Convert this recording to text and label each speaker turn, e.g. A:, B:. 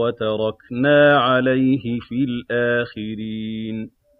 A: وَتَرَكْنَا عَلَيْهِ فِي الْآخِرِينَ.